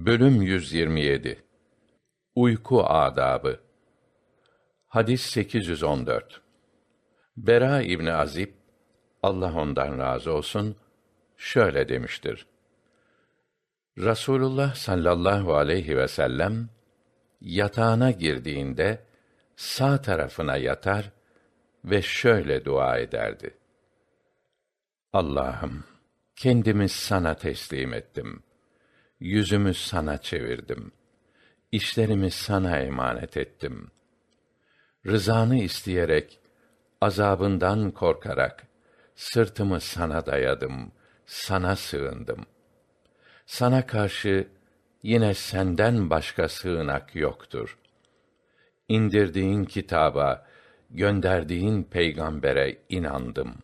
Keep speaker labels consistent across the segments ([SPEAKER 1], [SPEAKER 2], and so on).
[SPEAKER 1] Bölüm 127 Uyku adabı Hadis 814 Bera İbni Azib Allah ondan razı olsun şöyle demiştir. Rasulullah sallallahu aleyhi ve sellem yatağına girdiğinde sağ tarafına yatar ve şöyle dua ederdi. Allah'ım kendimi sana teslim ettim. Yüzümü sana çevirdim. İşlerimi sana emanet ettim. Rızanı isteyerek, azabından korkarak sırtımı sana dayadım, sana sığındım. Sana karşı yine senden başka sığınak yoktur. İndirdiğin kitaba, gönderdiğin peygambere inandım.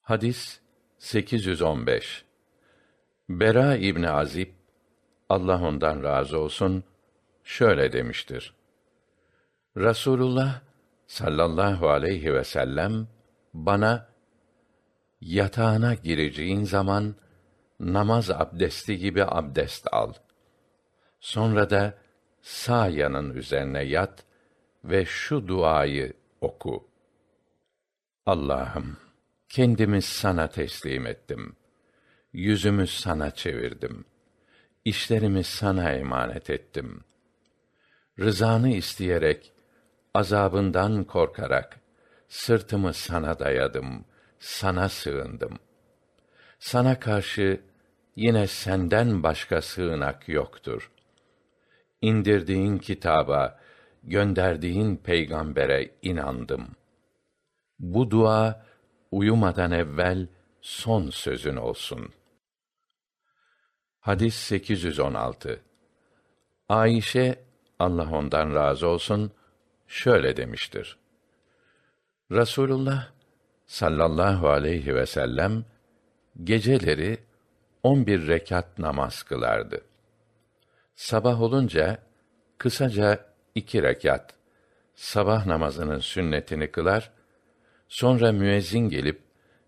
[SPEAKER 1] Hadis 815 Bera İbni Azib Allah ondan razı olsun şöyle demiştir. Rasulullah sallallahu aleyhi ve sellem bana yatağına gireceğin zaman namaz abdesti gibi abdest al. Sonra da sağ yanın üzerine yat ve şu duayı oku. Allah'ım kendimi sana teslim ettim. Yüzümü sana çevirdim. İşlerimi sana emanet ettim. Rızanı isteyerek, azabından korkarak sırtımı sana dayadım, sana sığındım. Sana karşı yine senden başka sığınak yoktur. İndirdiğin kitaba, gönderdiğin peygambere inandım. Bu dua uyumadan evvel son sözün olsun. Hadis 816. Ayşe Allah ondan razı olsun şöyle demiştir. Rasulullah sallallahu aleyhi ve sellem geceleri on bir rekat namaz kılardı. Sabah olunca kısaca iki rekat sabah namazının sünnetini kılar, sonra müezzin gelip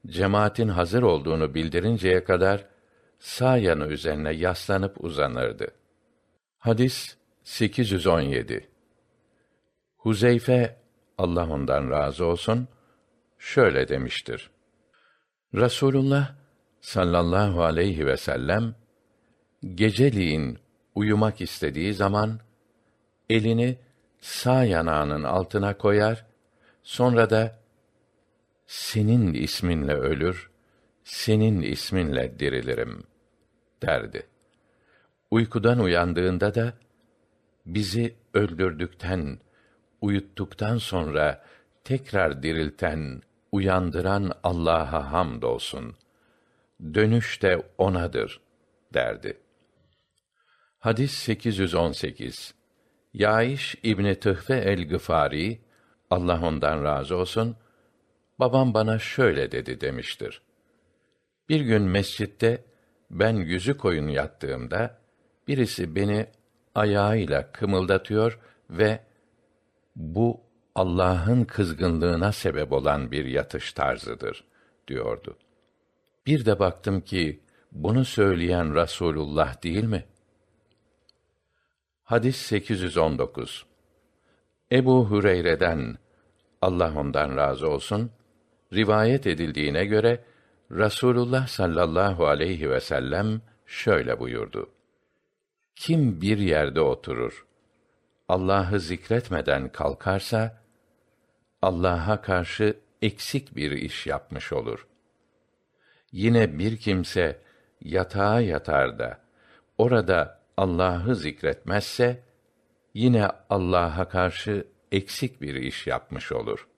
[SPEAKER 1] cemaatin hazır olduğunu bildirinceye kadar sağ yanı üzerine yaslanıp uzanırdı. Hadis 817. Huzeyfe Allah ondan razı olsun şöyle demiştir. Rasulullah sallallahu aleyhi ve sellem geceliğin uyumak istediği zaman elini sağ yanağının altına koyar, sonra da senin isminle ölür, senin isminle dirilirim derdi. Uykudan uyandığında da bizi öldürdükten, uyuttuktan sonra tekrar dirilten, uyandıran Allah'a hamdolsun. Dönüş de onadır derdi. Hadis 818. Yaiş İbni Tıhfe el-Gıfari Allah ondan razı olsun babam bana şöyle dedi demiştir. Bir gün mescitte ben yüzü koyun yattığımda birisi beni ayağıyla kımıldatıyor ve bu Allah'ın kızgınlığına sebep olan bir yatış tarzıdır diyordu. Bir de baktım ki bunu söyleyen Rasulullah değil mi? Hadis 819. Ebu Hüreyre'den Allah ondan razı olsun rivayet edildiğine göre Rasulullah sallallahu aleyhi ve sellem şöyle buyurdu. Kim bir yerde oturur, Allah'ı zikretmeden kalkarsa, Allah'a karşı eksik bir iş yapmış olur. Yine bir kimse yatağa yatar da, orada Allah'ı zikretmezse, yine Allah'a karşı eksik bir iş yapmış olur.''